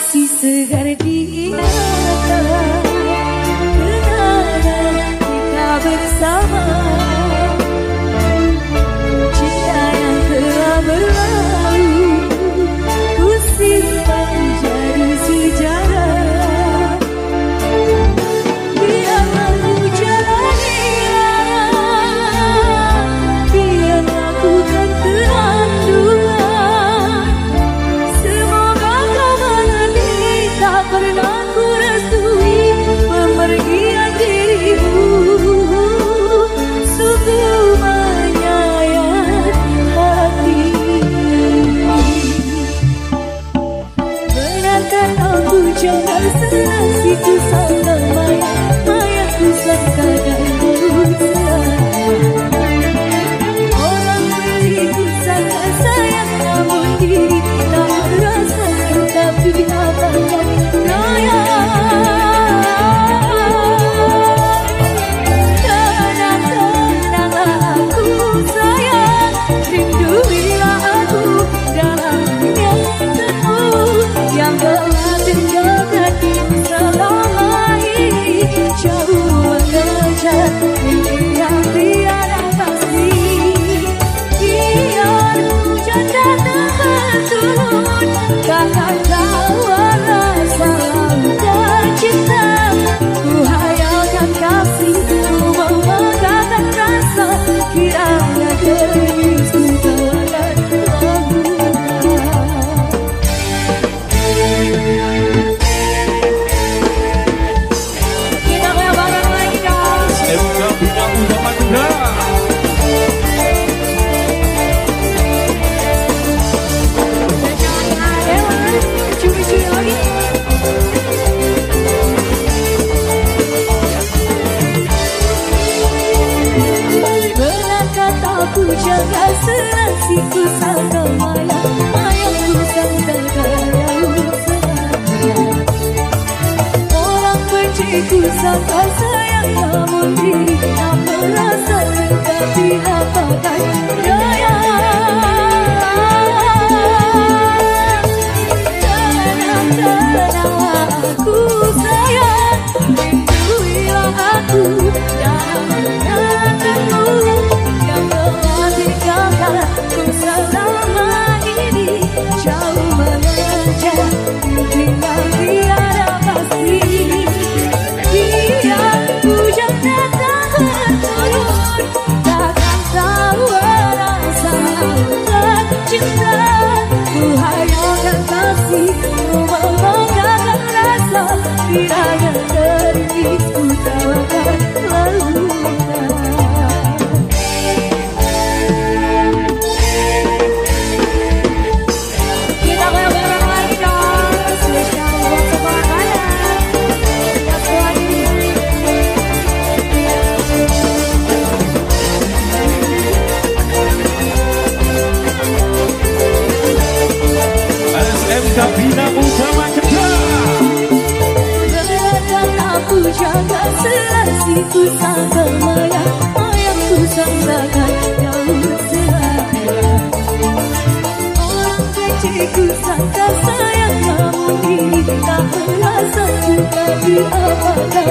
si se gardi ku sangka sayang namun tidak merasa tetapi apakah daya Tanam-tanam aku sayang Rinduilah aku hatiku tak melayang Ayatku sanggakan jauh selatan Orang kecilku sangka sayang Namun diri tak merasa Tapi apakah